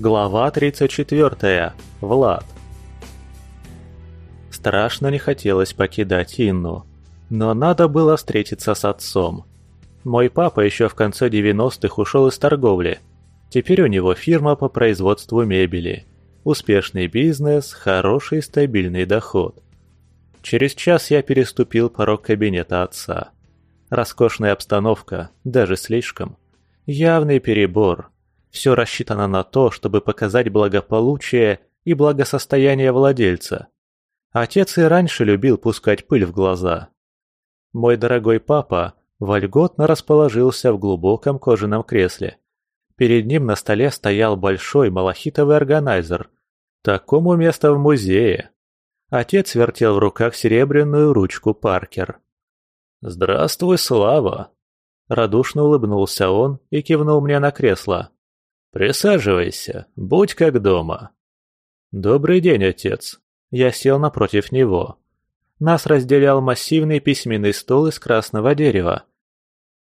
Глава 34. Влад. Страшно не хотелось покидать Инну, но надо было встретиться с отцом. Мой папа еще в конце 90-х ушел из торговли. Теперь у него фирма по производству мебели. Успешный бизнес, хороший стабильный доход. Через час я переступил порог кабинета отца. Роскошная обстановка, даже слишком. Явный перебор – все рассчитано на то, чтобы показать благополучие и благосостояние владельца. Отец и раньше любил пускать пыль в глаза. Мой дорогой папа вольготно расположился в глубоком кожаном кресле. Перед ним на столе стоял большой малахитовый органайзер. Такому место в музее. Отец вертел в руках серебряную ручку Паркер. «Здравствуй, Слава!» Радушно улыбнулся он и кивнул мне на кресло. «Присаживайся, будь как дома». «Добрый день, отец». Я сел напротив него. Нас разделял массивный письменный стол из красного дерева.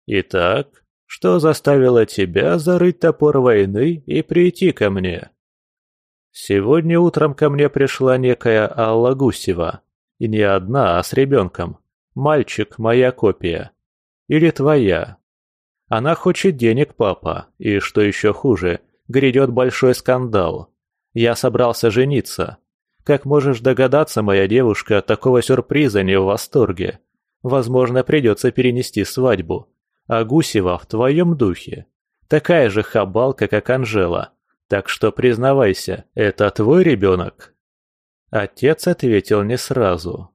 «Итак, что заставило тебя зарыть топор войны и прийти ко мне?» Сегодня утром ко мне пришла некая Алла Гусева. И не одна, а с ребенком. Мальчик – моя копия. Или твоя. Она хочет денег, папа, и, что еще хуже, грядет большой скандал. Я собрался жениться. Как можешь догадаться, моя девушка от такого сюрприза не в восторге. Возможно, придется перенести свадьбу. А Гусева в твоем духе. Такая же хабалка, как Анжела. Так что признавайся, это твой ребенок?» Отец ответил не сразу.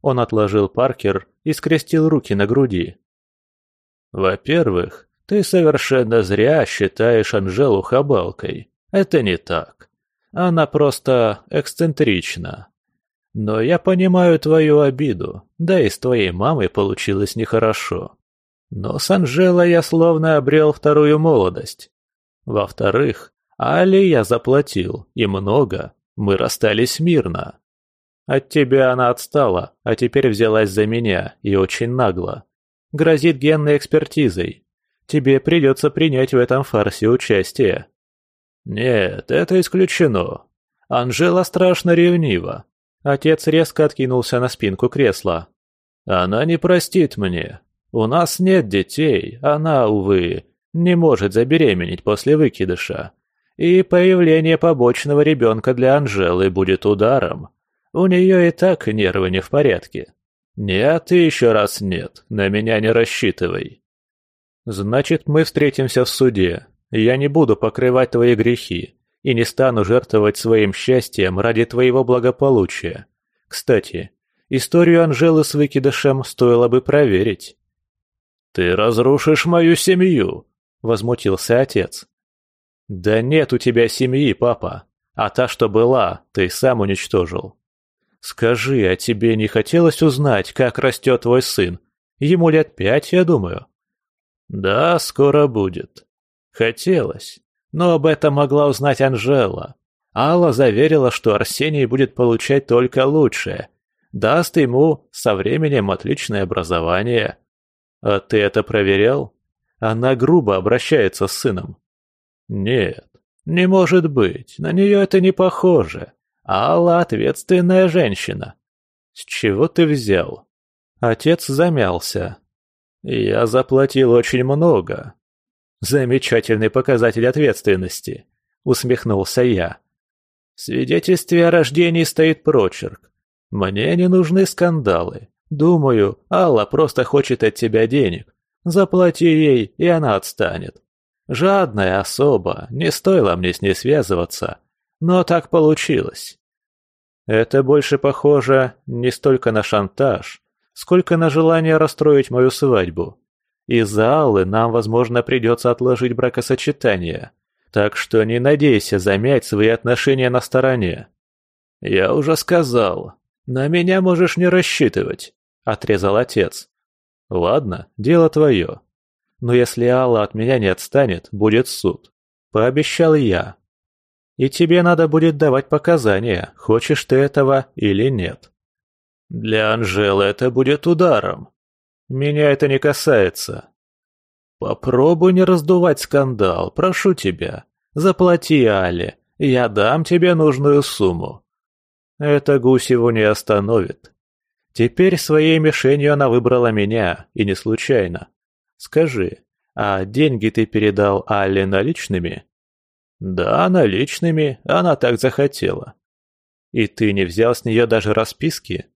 Он отложил Паркер и скрестил руки на груди. Во-первых, ты совершенно зря считаешь Анжелу хабалкой. Это не так. Она просто эксцентрична. Но я понимаю твою обиду, да и с твоей мамой получилось нехорошо. Но с Анжелой я словно обрел вторую молодость. Во-вторых, Али я заплатил, и много. Мы расстались мирно. От тебя она отстала, а теперь взялась за меня, и очень нагло грозит генной экспертизой. Тебе придется принять в этом фарсе участие». «Нет, это исключено. Анжела страшно ревнива». Отец резко откинулся на спинку кресла. «Она не простит мне. У нас нет детей, она, увы, не может забеременеть после выкидыша. И появление побочного ребенка для Анжелы будет ударом. У нее и так нервы не в порядке. «Нет и еще раз нет, на меня не рассчитывай». «Значит, мы встретимся в суде. Я не буду покрывать твои грехи и не стану жертвовать своим счастьем ради твоего благополучия. Кстати, историю Анжелы с выкидышем стоило бы проверить». «Ты разрушишь мою семью!» — возмутился отец. «Да нет у тебя семьи, папа, а та, что была, ты сам уничтожил. «Скажи, а тебе не хотелось узнать, как растет твой сын? Ему лет пять, я думаю». «Да, скоро будет». Хотелось. Но об этом могла узнать Анжела. Алла заверила, что Арсений будет получать только лучшее. Даст ему со временем отличное образование. А ты это проверял? Она грубо обращается с сыном. Нет, не может быть, на нее это не похоже. Алла ответственная женщина. С чего ты взял? Отец замялся. Я заплатил очень много. Замечательный показатель ответственности, усмехнулся я. В свидетельстве о рождении стоит прочерк. Мне не нужны скандалы. Думаю, Алла просто хочет от тебя денег. Заплати ей, и она отстанет. Жадная особа, не стоило мне с ней связываться. Но так получилось. Это больше похоже не столько на шантаж, сколько на желание расстроить мою свадьбу. Из-за Аллы нам, возможно, придется отложить бракосочетание. Так что не надейся замять свои отношения на стороне. Я уже сказал, на меня можешь не рассчитывать, отрезал отец. Ладно, дело твое. Но если Алла от меня не отстанет, будет суд. Пообещал я. И тебе надо будет давать показания, хочешь ты этого или нет. Для Анжелы это будет ударом. Меня это не касается. Попробуй не раздувать скандал, прошу тебя. Заплати Але, Я дам тебе нужную сумму. Это Гусеву не остановит. Теперь своей мишенью она выбрала меня, и не случайно. Скажи, а деньги ты передал Алле наличными? Да, наличными, она так захотела. И ты не взял с нее даже расписки?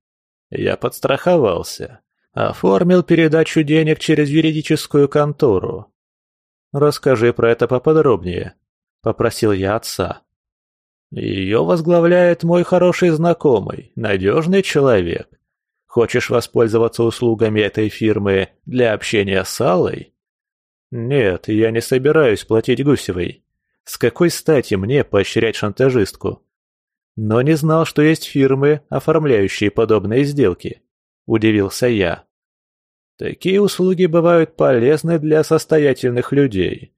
Я подстраховался. Оформил передачу денег через юридическую контору. Расскажи про это поподробнее, попросил я отца. Ее возглавляет мой хороший знакомый, надежный человек. Хочешь воспользоваться услугами этой фирмы для общения с Аллой? Нет, я не собираюсь платить Гусевой. С какой стати мне поощрять шантажистку? Но не знал, что есть фирмы, оформляющие подобные сделки. Удивился я. Такие услуги бывают полезны для состоятельных людей.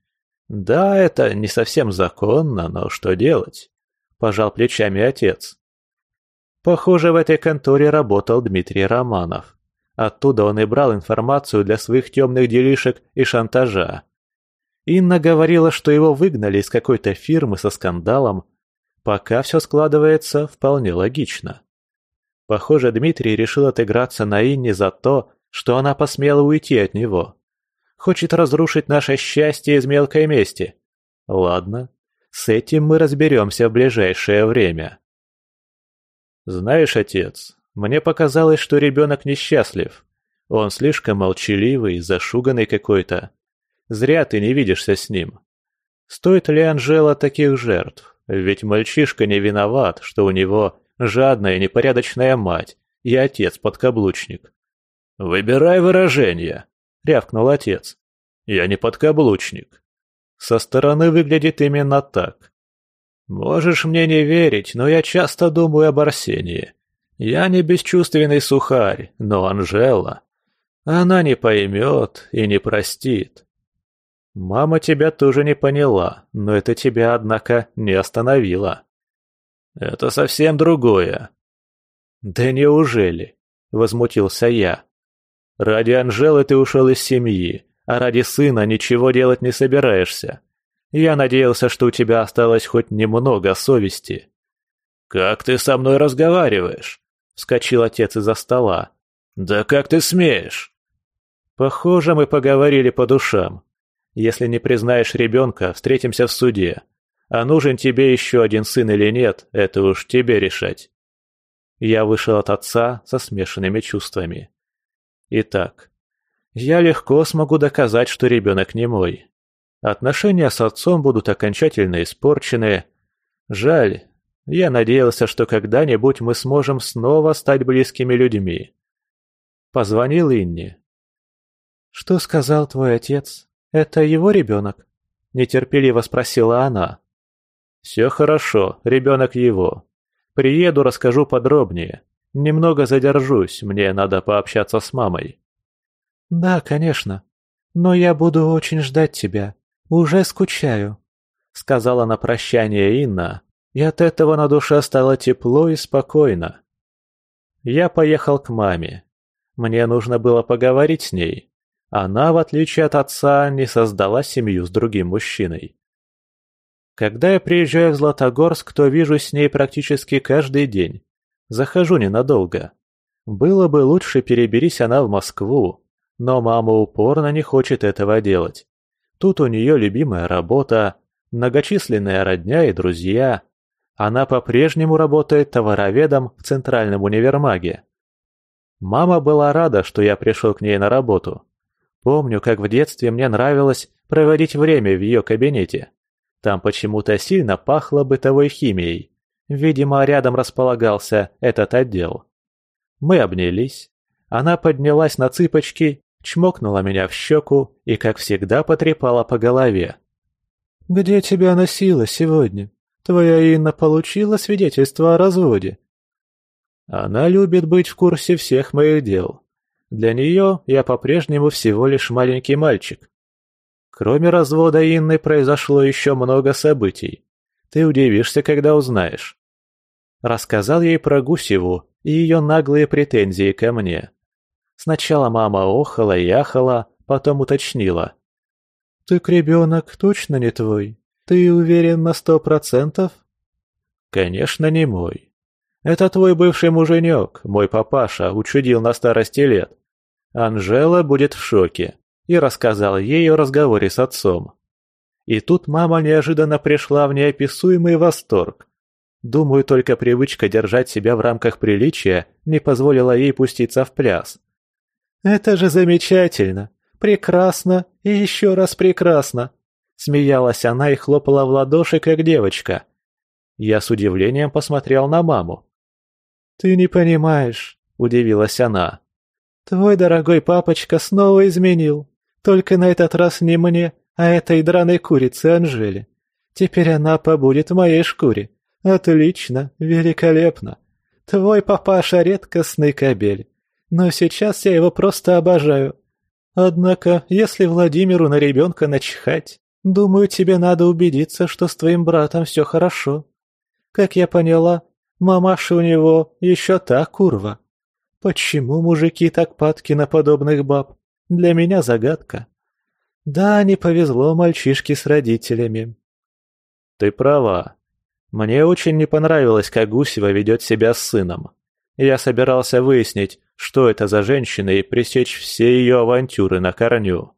Да, это не совсем законно, но что делать? Пожал плечами отец. Похоже, в этой конторе работал Дмитрий Романов. Оттуда он и брал информацию для своих темных делишек и шантажа. Инна говорила, что его выгнали из какой-то фирмы со скандалом. Пока все складывается вполне логично. Похоже, Дмитрий решил отыграться на Инне за то, что она посмела уйти от него. Хочет разрушить наше счастье из мелкой мести. Ладно, с этим мы разберемся в ближайшее время. Знаешь, отец, мне показалось, что ребенок несчастлив. Он слишком молчаливый, зашуганный какой-то. Зря ты не видишься с ним. Стоит ли Анжела таких жертв? Ведь мальчишка не виноват, что у него жадная непорядочная мать и отец-подкаблучник. «Выбирай выражение», — рявкнул отец. «Я не подкаблучник». Со стороны выглядит именно так. Можешь мне не верить, но я часто думаю об Арсении. Я не бесчувственный сухарь, но Анжела. Она не поймет и не простит. Мама тебя тоже не поняла, но это тебя, однако, не остановило. Это совсем другое. Да неужели? Возмутился я. Ради Анжелы ты ушел из семьи, а ради сына ничего делать не собираешься. Я надеялся, что у тебя осталось хоть немного совести. «Как ты со мной разговариваешь?» — вскочил отец из-за стола. «Да как ты смеешь?» «Похоже, мы поговорили по душам. Если не признаешь ребенка, встретимся в суде. А нужен тебе еще один сын или нет, это уж тебе решать». Я вышел от отца со смешанными чувствами. Итак, я легко смогу доказать, что ребенок не мой. Отношения с отцом будут окончательно испорчены. Жаль, я надеялся, что когда-нибудь мы сможем снова стать близкими людьми. Позвонил Инне. «Что сказал твой отец? Это его ребенок?» Нетерпеливо спросила она. «Все хорошо, ребенок его. Приеду, расскажу подробнее. Немного задержусь, мне надо пообщаться с мамой». «Да, конечно. Но я буду очень ждать тебя. «Уже скучаю», — сказала на прощание Инна, и от этого на душе стало тепло и спокойно. Я поехал к маме. Мне нужно было поговорить с ней. Она, в отличие от отца, не создала семью с другим мужчиной. Когда я приезжаю в Златогорск, то вижу с ней практически каждый день. Захожу ненадолго. Было бы лучше переберись она в Москву, но мама упорно не хочет этого делать. Тут у нее любимая работа, многочисленная родня и друзья. Она по-прежнему работает товароведом в Центральном универмаге. Мама была рада, что я пришел к ней на работу. Помню, как в детстве мне нравилось проводить время в ее кабинете. Там почему-то сильно пахло бытовой химией. Видимо, рядом располагался этот отдел. Мы обнялись. Она поднялась на цыпочки чмокнула меня в щеку и, как всегда, потрепала по голове. «Где тебя носила сегодня? Твоя Инна получила свидетельство о разводе?» Она любит быть в курсе всех моих дел. Для нее я по-прежнему всего лишь маленький мальчик. Кроме развода Инны произошло еще много событий. Ты удивишься, когда узнаешь. Рассказал ей про Гусеву и ее наглые претензии ко мне. Сначала мама охала и ахала, потом уточнила. «Так ребенок точно не твой? Ты уверен на сто процентов?» Конечно, не мой. Это твой бывший муженек, мой папаша, учудил на старости лет. Анжела будет в шоке и рассказал ей о разговоре с отцом. И тут мама неожиданно пришла в неописуемый восторг. Думаю, только привычка держать себя в рамках приличия не позволила ей пуститься в пляс. «Это же замечательно! Прекрасно и еще раз прекрасно!» Смеялась она и хлопала в ладоши, как девочка. Я с удивлением посмотрел на маму. «Ты не понимаешь», — удивилась она. «Твой дорогой папочка снова изменил. Только на этот раз не мне, а этой драной курице Анжеле. Теперь она побудет в моей шкуре. Отлично, великолепно. Твой папаша редкостный кобель. Но сейчас я его просто обожаю. Однако, если Владимиру на ребенка начхать, думаю, тебе надо убедиться, что с твоим братом все хорошо. Как я поняла, мамаша у него еще та курва. Почему мужики так падки на подобных баб? Для меня загадка. Да, не повезло мальчишке с родителями. Ты права. Мне очень не понравилось, как Гусева ведет себя с сыном. Я собирался выяснить, что это за женщина и пресечь все ее авантюры на корню.